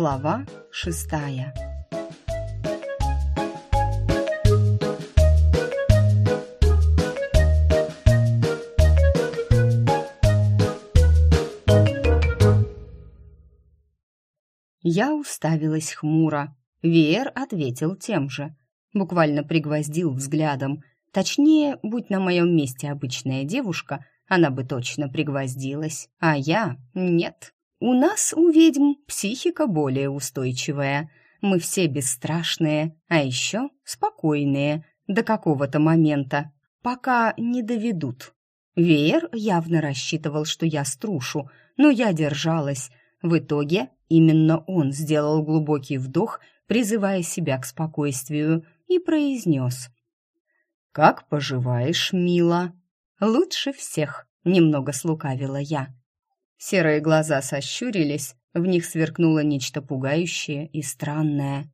Глава шестая Я уставилась хмуро. Веер ответил тем же. Буквально пригвоздил взглядом. Точнее, будь на моем месте обычная девушка, она бы точно пригвоздилась, а я — нет. У нас, у ведьм, психика более устойчивая. Мы все бесстрашные, а еще спокойные до какого-то момента, пока не доведут. Веер явно рассчитывал, что я струшу, но я держалась. В итоге Именно он сделал глубокий вдох, призывая себя к спокойствию, и произнес. «Как поживаешь, мила?» «Лучше всех», — немного слукавила я. Серые глаза сощурились, в них сверкнуло нечто пугающее и странное.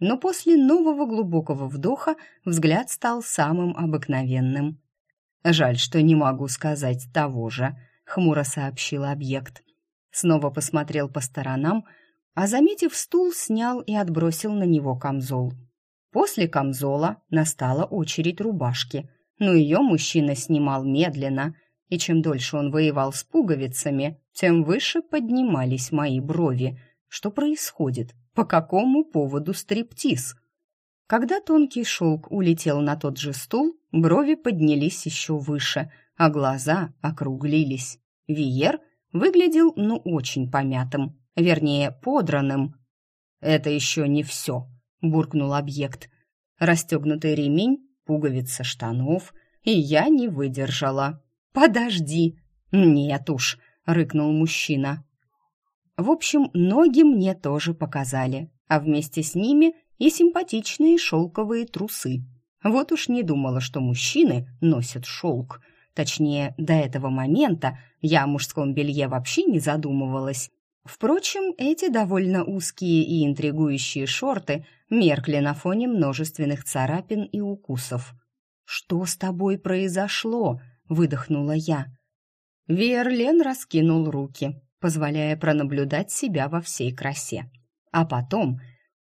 Но после нового глубокого вдоха взгляд стал самым обыкновенным. «Жаль, что не могу сказать того же», — хмуро сообщил объект. Снова посмотрел по сторонам, а, заметив стул, снял и отбросил на него камзол. После камзола настала очередь рубашки, но ее мужчина снимал медленно, и чем дольше он воевал с пуговицами, тем выше поднимались мои брови. Что происходит? По какому поводу стриптиз? Когда тонкий шелк улетел на тот же стул, брови поднялись еще выше, а глаза округлились. Виер — выглядел ну очень помятым, вернее, подранным. «Это еще не все», — буркнул объект. Расстегнутый ремень, пуговица штанов, и я не выдержала. «Подожди!» «Нет уж», — рыкнул мужчина. В общем, ноги мне тоже показали, а вместе с ними и симпатичные шелковые трусы. Вот уж не думала, что мужчины носят шелк. Точнее, до этого момента я о мужском белье вообще не задумывалась. Впрочем, эти довольно узкие и интригующие шорты меркли на фоне множественных царапин и укусов. «Что с тобой произошло?» — выдохнула я. Верлен раскинул руки, позволяя пронаблюдать себя во всей красе. А потом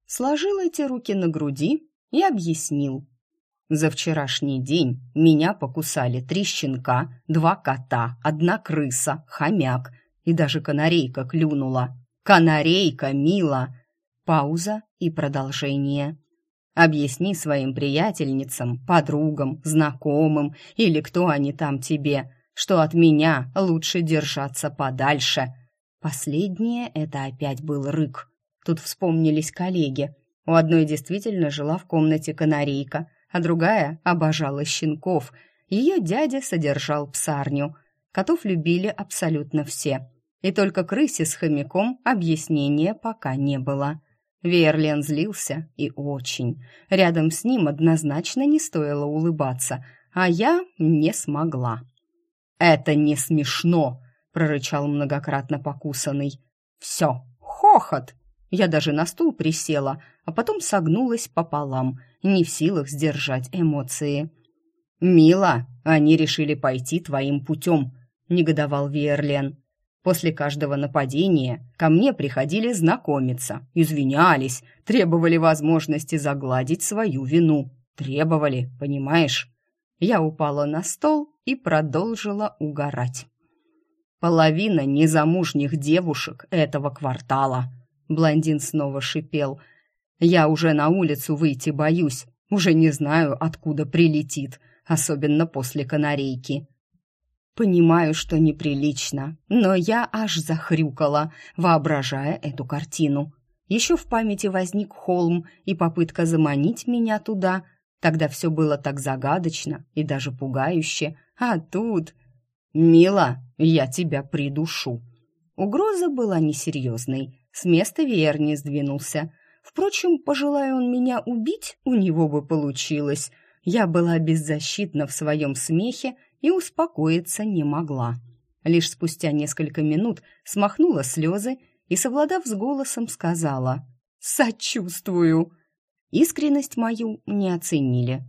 сложил эти руки на груди и объяснил. За вчерашний день меня покусали три щенка, два кота, одна крыса, хомяк и даже канарейка клюнула. Канарейка, мила! Пауза и продолжение. Объясни своим приятельницам, подругам, знакомым или кто они там тебе, что от меня лучше держаться подальше. Последнее это опять был рык. Тут вспомнились коллеги. У одной действительно жила в комнате канарейка — а другая обожала щенков. Ее дядя содержал псарню. Котов любили абсолютно все. И только крысе с хомяком объяснения пока не было. Верлен злился и очень. Рядом с ним однозначно не стоило улыбаться, а я не смогла. «Это не смешно!» — прорычал многократно покусанный. «Все, хохот!» Я даже на стул присела, а потом согнулась пополам, не в силах сдержать эмоции. «Мила, они решили пойти твоим путем», — негодовал Виерлен. «После каждого нападения ко мне приходили знакомиться, извинялись, требовали возможности загладить свою вину. Требовали, понимаешь?» Я упала на стол и продолжила угорать. Половина незамужних девушек этого квартала Блондин снова шипел. «Я уже на улицу выйти боюсь, уже не знаю, откуда прилетит, особенно после канарейки». Понимаю, что неприлично, но я аж захрюкала, воображая эту картину. Еще в памяти возник холм и попытка заманить меня туда. Тогда все было так загадочно и даже пугающе. А тут... «Мила, я тебя придушу». Угроза была несерьезной, с места Веер не сдвинулся. Впрочем, пожелая он меня убить, у него бы получилось. Я была беззащитна в своем смехе и успокоиться не могла. Лишь спустя несколько минут смахнула слезы и, совладав с голосом, сказала «Сочувствую». Искренность мою не оценили.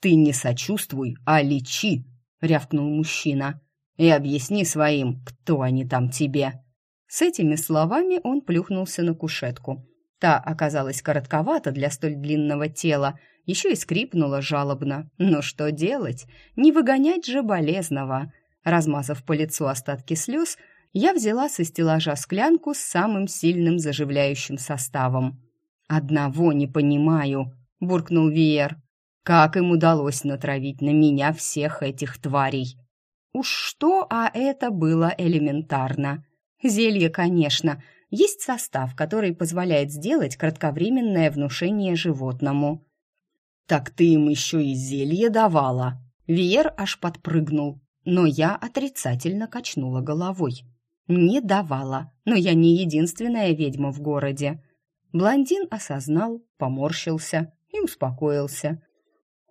«Ты не сочувствуй, а лечи», — рявкнул мужчина. «И объясни своим, кто они там тебе». С этими словами он плюхнулся на кушетку. Та оказалась коротковата для столь длинного тела, еще и скрипнула жалобно. Но что делать? Не выгонять же болезного. Размазав по лицу остатки слез, я взяла со стеллажа склянку с самым сильным заживляющим составом. «Одного не понимаю», — буркнул Виер. «Как им удалось натравить на меня всех этих тварей?» Уж что, а это было элементарно. Зелье, конечно, есть состав, который позволяет сделать кратковременное внушение животному. «Так ты им еще и зелье давала!» Виер аж подпрыгнул, но я отрицательно качнула головой. «Не давала, но я не единственная ведьма в городе». Блондин осознал, поморщился и успокоился.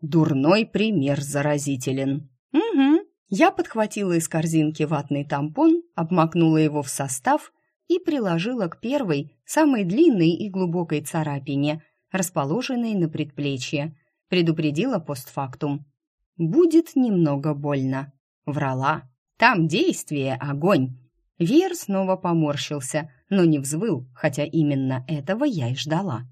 «Дурной пример заразителен». «Угу». Я подхватила из корзинки ватный тампон, обмакнула его в состав и приложила к первой, самой длинной и глубокой царапине, расположенной на предплечье. Предупредила постфактум. «Будет немного больно». Врала. «Там действие, огонь». Веер снова поморщился, но не взвыл, хотя именно этого я и ждала.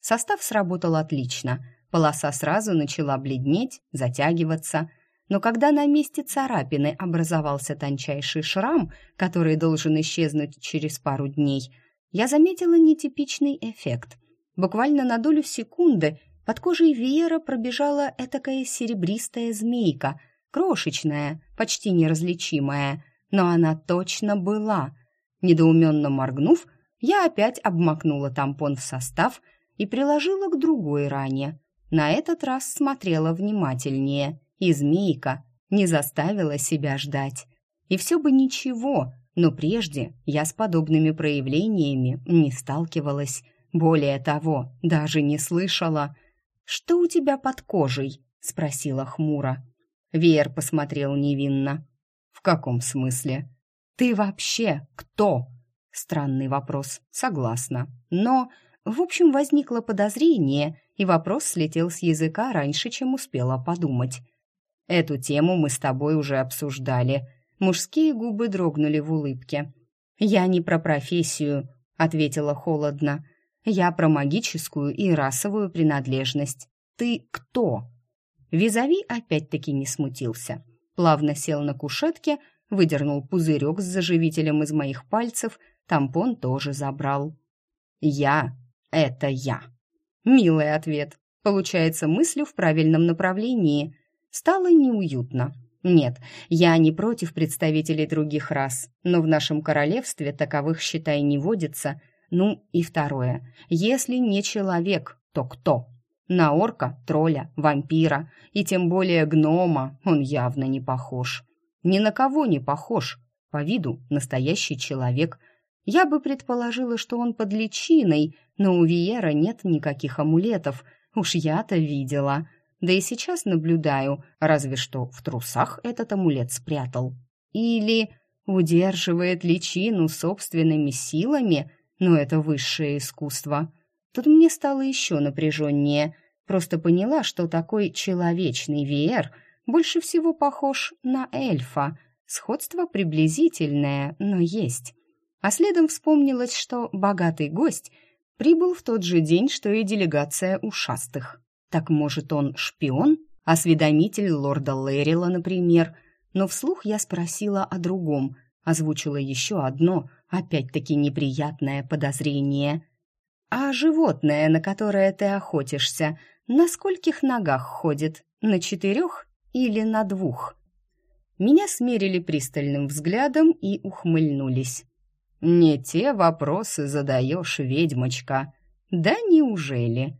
Состав сработал отлично. Полоса сразу начала бледнеть, затягиваться. Но когда на месте царапины образовался тончайший шрам, который должен исчезнуть через пару дней, я заметила нетипичный эффект. Буквально на долю секунды под кожей Веера пробежала этакая серебристая змейка, крошечная, почти неразличимая, но она точно была. Недоуменно моргнув, я опять обмакнула тампон в состав и приложила к другой ране. На этот раз смотрела внимательнее, и змейка не заставила себя ждать. И все бы ничего, но прежде я с подобными проявлениями не сталкивалась. Более того, даже не слышала – «Что у тебя под кожей?» — спросила хмуро. Веер посмотрел невинно. «В каком смысле?» «Ты вообще кто?» Странный вопрос, согласна. Но, в общем, возникло подозрение, и вопрос слетел с языка раньше, чем успела подумать. «Эту тему мы с тобой уже обсуждали». Мужские губы дрогнули в улыбке. «Я не про профессию», — ответила холодно. Я про магическую и расовую принадлежность. Ты кто? Визави опять-таки не смутился. Плавно сел на кушетке, выдернул пузырек с заживителем из моих пальцев, тампон тоже забрал. Я — это я. Милый ответ. Получается, мыслью в правильном направлении. Стало неуютно. Нет, я не против представителей других рас, но в нашем королевстве таковых, считай, не водится, ну и второе. Если не человек, то кто? На орка, тролля, вампира и тем более гнома он явно не похож. Ни на кого не похож. По виду настоящий человек. Я бы предположила, что он под личиной, но у Виера нет никаких амулетов. Уж я-то видела. Да и сейчас наблюдаю, разве что в трусах этот амулет спрятал. Или удерживает личину собственными силами – но это высшее искусство. Тут мне стало еще напряженнее. Просто поняла, что такой человечный VR больше всего похож на эльфа. Сходство приблизительное, но есть. А следом вспомнилось, что богатый гость прибыл в тот же день, что и делегация ушастых. Так может он шпион? Осведомитель лорда Лэрила, например. Но вслух я спросила о другом, озвучила еще одно — Опять-таки неприятное подозрение. А животное, на которое ты охотишься, на скольких ногах ходит? На четырех или на двух? Меня смерили пристальным взглядом и ухмыльнулись. «Не те вопросы задаешь, ведьмочка». «Да неужели?»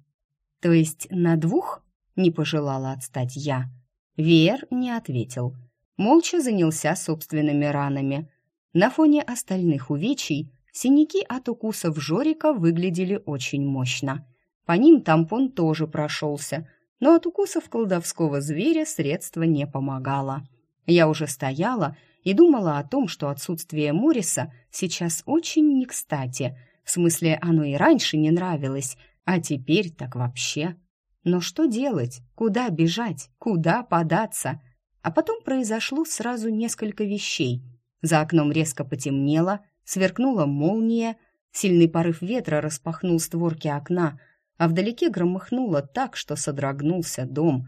«То есть на двух?» — не пожелала отстать я. Веер не ответил. Молча занялся собственными ранами — на фоне остальных увечий синяки от укусов Жорика выглядели очень мощно. По ним тампон тоже прошелся, но от укусов колдовского зверя средство не помогало. Я уже стояла и думала о том, что отсутствие Мориса сейчас очень не кстати. В смысле, оно и раньше не нравилось, а теперь так вообще. Но что делать? Куда бежать? Куда податься? А потом произошло сразу несколько вещей — за окном резко потемнело, сверкнула молния, сильный порыв ветра распахнул створки окна, а вдалеке громыхнуло так, что содрогнулся дом.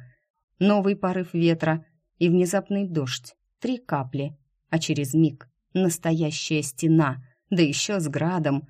Новый порыв ветра и внезапный дождь, три капли, а через миг настоящая стена, да еще с градом.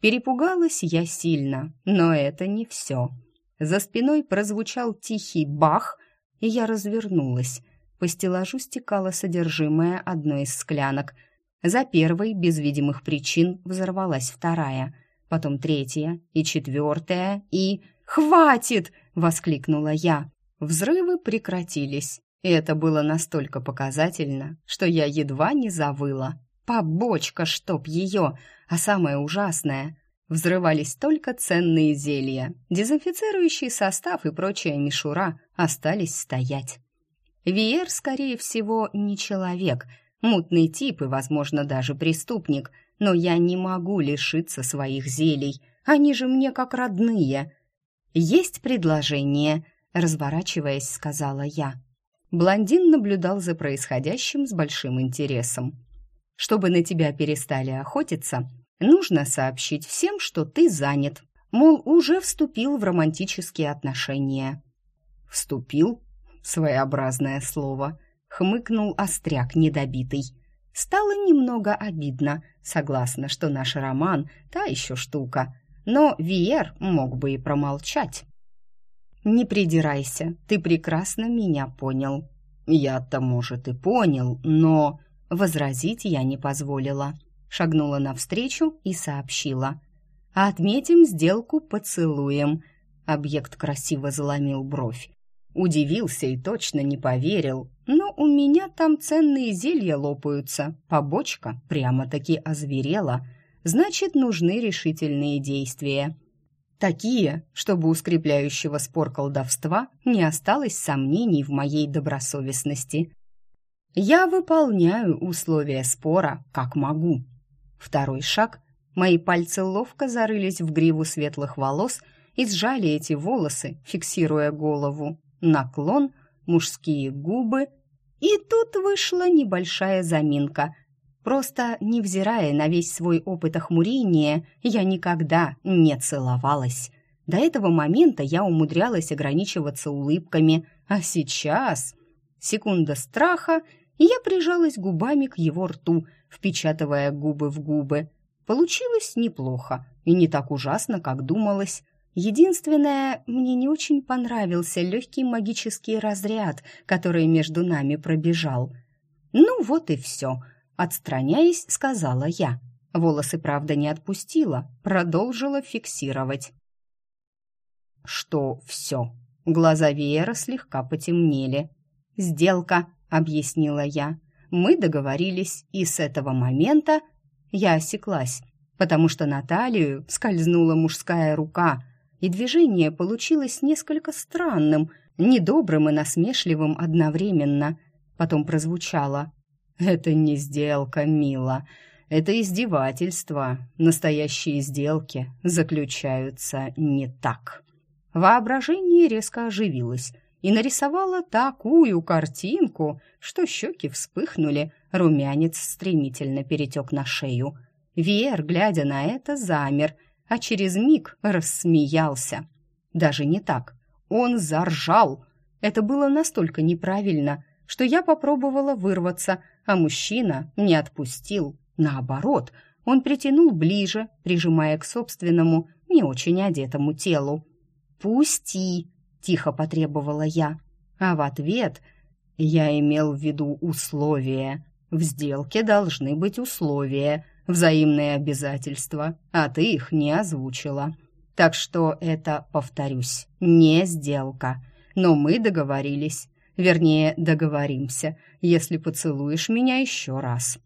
Перепугалась я сильно, но это не все. За спиной прозвучал тихий бах, и я развернулась. По стеллажу стекало содержимое одной из склянок. За первой, без видимых причин, взорвалась вторая, потом третья и четвертая, и... «Хватит!» — воскликнула я. Взрывы прекратились, и это было настолько показательно, что я едва не завыла. Побочка, чтоб ее! А самое ужасное — взрывались только ценные зелья. Дезинфицирующий состав и прочая мишура остались стоять. Виер, скорее всего, не человек, мутный тип и, возможно, даже преступник, но я не могу лишиться своих зелий, они же мне как родные. «Есть предложение», — разворачиваясь, сказала я. Блондин наблюдал за происходящим с большим интересом. Чтобы на тебя перестали охотиться, нужно сообщить всем, что ты занят. Мол, уже вступил в романтические отношения. Вступил? Своеобразное слово. Хмыкнул остряк недобитый. Стало немного обидно. Согласна, что наш роман — та еще штука. Но Виер мог бы и промолчать. «Не придирайся, ты прекрасно меня понял». «Я-то, может, и понял, но...» Возразить я не позволила. Шагнула навстречу и сообщила. «Отметим сделку поцелуем». Объект красиво заломил бровь. Удивился и точно не поверил. Но у меня там ценные зелья лопаются. Побочка прямо-таки озверела. Значит, нужны решительные действия. Такие, чтобы у скрепляющего спор колдовства не осталось сомнений в моей добросовестности. Я выполняю условия спора, как могу. Второй шаг. Мои пальцы ловко зарылись в гриву светлых волос и сжали эти волосы, фиксируя голову. Наклон, мужские губы. И тут вышла небольшая заминка. Просто, невзирая на весь свой опыт охмурения, я никогда не целовалась. До этого момента я умудрялась ограничиваться улыбками, а сейчас... Секунда страха, и я прижалась губами к его рту, впечатывая губы в губы. Получилось неплохо и не так ужасно, как думалось. Единственное, мне не очень понравился легкий магический разряд, который между нами пробежал. Ну вот и все. Отстраняясь, сказала я. Волосы, правда, не отпустила, продолжила фиксировать. Что все? Глаза Веера слегка потемнели. «Сделка», объяснила я. Мы договорились, и с этого момента я осеклась, потому что на талию скользнула мужская рука, и движение получилось несколько странным, недобрым и насмешливым одновременно. Потом прозвучало: "Это не сделка, мила, это издевательство. Настоящие сделки заключаются не так". Воображение резко оживилось и нарисовала такую картинку, что щеки вспыхнули, румянец стремительно перетек на шею. Вер, глядя на это, замер, а через миг рассмеялся. Даже не так. Он заржал. Это было настолько неправильно, что я попробовала вырваться, а мужчина не отпустил. Наоборот, он притянул ближе, прижимая к собственному, не очень одетому телу. «Пусти!» тихо потребовала я. А в ответ я имел в виду условия. В сделке должны быть условия, взаимные обязательства, а ты их не озвучила. Так что это, повторюсь, не сделка. Но мы договорились, вернее, договоримся, если поцелуешь меня еще раз.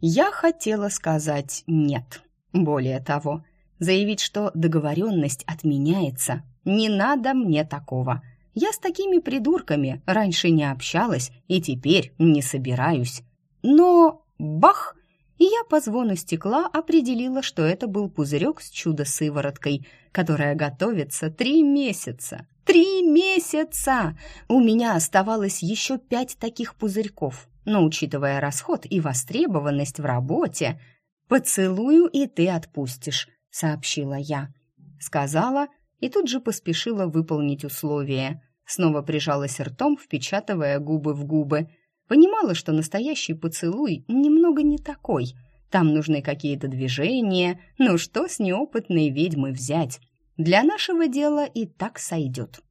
Я хотела сказать «нет». Более того, заявить, что договоренность отменяется, не надо мне такого. Я с такими придурками раньше не общалась и теперь не собираюсь. Но бах! И я по звону стекла определила, что это был пузырек с чудо-сывороткой, которая готовится три месяца. Три месяца! У меня оставалось еще пять таких пузырьков, но, учитывая расход и востребованность в работе, «Поцелую, и ты отпустишь», — сообщила я. Сказала и тут же поспешила выполнить условие. Снова прижалась ртом, впечатывая губы в губы. Понимала, что настоящий поцелуй немного не такой. Там нужны какие-то движения, но что с неопытной ведьмой взять? Для нашего дела и так сойдет.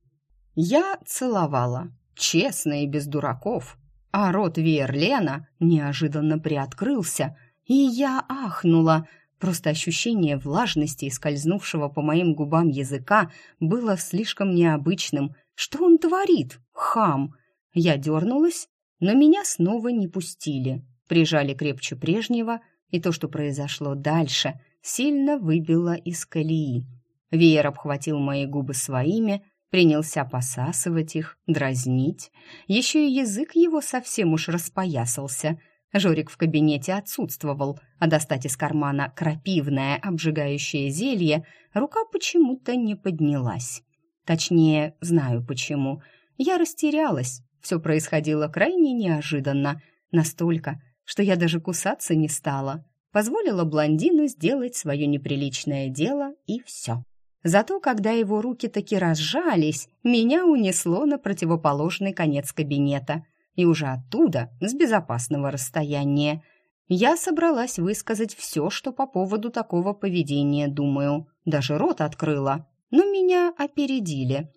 Я целовала, честно и без дураков, а рот Верлена неожиданно приоткрылся, и я ахнула. Просто ощущение влажности скользнувшего по моим губам языка было слишком необычным. Что он творит? Хам! Я дернулась, но меня снова не пустили. Прижали крепче прежнего, и то, что произошло дальше, сильно выбило из колеи. Веер обхватил мои губы своими, принялся посасывать их, дразнить. Еще и язык его совсем уж распоясался. Жорик в кабинете отсутствовал, а достать из кармана крапивное обжигающее зелье рука почему-то не поднялась. Точнее, знаю почему. Я растерялась. Все происходило крайне неожиданно. Настолько, что я даже кусаться не стала. Позволила блондину сделать свое неприличное дело, и все. Зато, когда его руки таки разжались, меня унесло на противоположный конец кабинета. И уже оттуда, с безопасного расстояния, я собралась высказать все, что по поводу такого поведения думаю. Даже рот открыла, но меня опередили.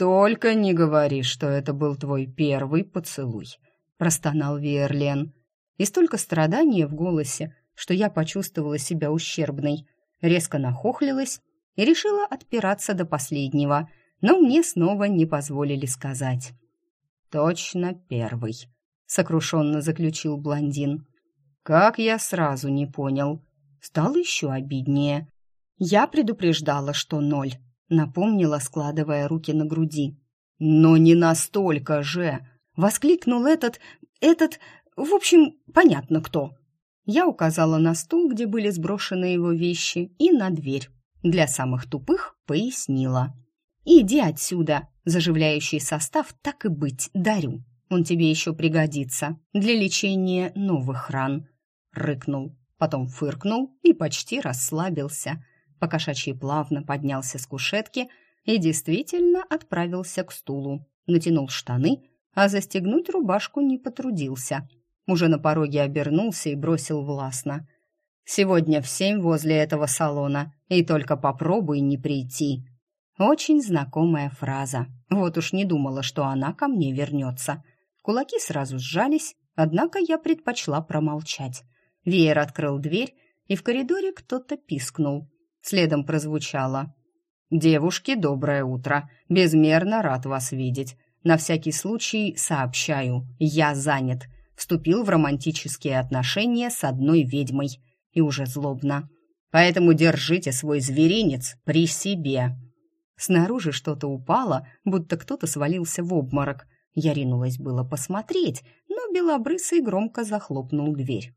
«Только не говори, что это был твой первый поцелуй», — простонал Верлен. И столько страдания в голосе, что я почувствовала себя ущербной. Резко нахохлилась и решила отпираться до последнего, но мне снова не позволили сказать. «Точно первый», — сокрушенно заключил блондин. «Как я сразу не понял». Стало еще обиднее. Я предупреждала, что ноль, напомнила, складывая руки на груди. «Но не настолько же!» — воскликнул этот... этот... в общем, понятно кто. Я указала на стул, где были сброшены его вещи, и на дверь. Для самых тупых пояснила. «Иди отсюда, заживляющий состав, так и быть, дарю. Он тебе еще пригодится для лечения новых ран». Рыкнул, потом фыркнул и почти расслабился. Покошачий плавно поднялся с кушетки и действительно отправился к стулу. Натянул штаны, а застегнуть рубашку не потрудился. Уже на пороге обернулся и бросил властно – Сегодня в семь возле этого салона, и только попробуй не прийти». Очень знакомая фраза. Вот уж не думала, что она ко мне вернется. Кулаки сразу сжались, однако я предпочла промолчать. Веер открыл дверь, и в коридоре кто-то пискнул. Следом прозвучало. «Девушки, доброе утро. Безмерно рад вас видеть. На всякий случай сообщаю, я занят. Вступил в романтические отношения с одной ведьмой и уже злобно. Поэтому держите свой зверинец при себе. Снаружи что-то упало, будто кто-то свалился в обморок. Я ринулась было посмотреть, но белобрысый громко захлопнул дверь.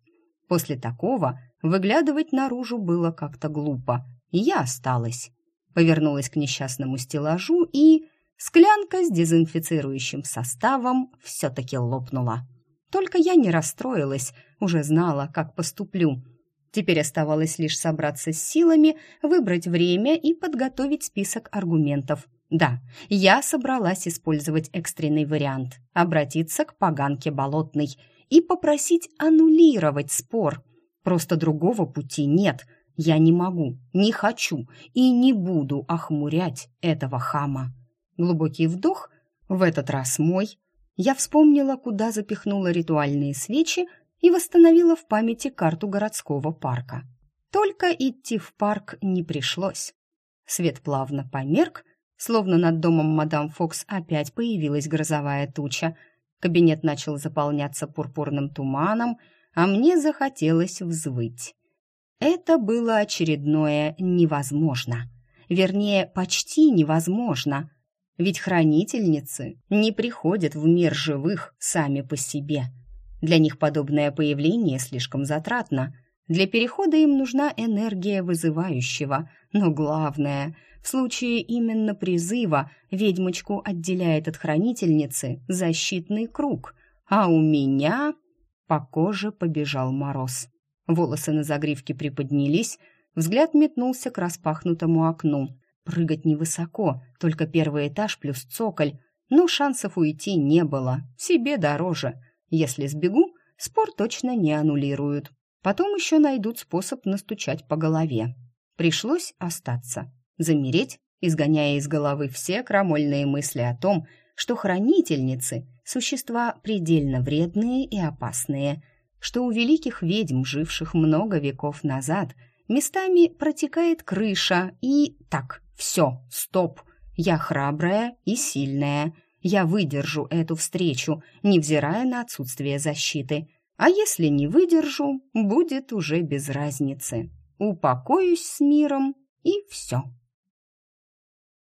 После такого выглядывать наружу было как-то глупо, и я осталась. Повернулась к несчастному стеллажу и... Склянка с дезинфицирующим составом все-таки лопнула. Только я не расстроилась, уже знала, как поступлю — Теперь оставалось лишь собраться с силами, выбрать время и подготовить список аргументов. Да, я собралась использовать экстренный вариант, обратиться к поганке болотной и попросить аннулировать спор. Просто другого пути нет. Я не могу, не хочу и не буду охмурять этого хама. Глубокий вдох, в этот раз мой. Я вспомнила, куда запихнула ритуальные свечи и восстановила в памяти карту городского парка. Только идти в парк не пришлось. Свет плавно померк, словно над домом мадам Фокс опять появилась грозовая туча. Кабинет начал заполняться пурпурным туманом, а мне захотелось взвыть. Это было очередное невозможно. Вернее, почти невозможно. Ведь хранительницы не приходят в мир живых сами по себе – для них подобное появление слишком затратно. Для перехода им нужна энергия вызывающего. Но главное, в случае именно призыва ведьмочку отделяет от хранительницы защитный круг. А у меня по коже побежал мороз. Волосы на загривке приподнялись, взгляд метнулся к распахнутому окну. Прыгать невысоко, только первый этаж плюс цоколь, но шансов уйти не было, себе дороже. Если сбегу, спор точно не аннулируют. Потом еще найдут способ настучать по голове. Пришлось остаться, замереть, изгоняя из головы все крамольные мысли о том, что хранительницы – существа предельно вредные и опасные, что у великих ведьм, живших много веков назад, местами протекает крыша и... Так, все, стоп, я храбрая и сильная, я выдержу эту встречу, невзирая на отсутствие защиты. А если не выдержу, будет уже без разницы упокоюсь с миром и все.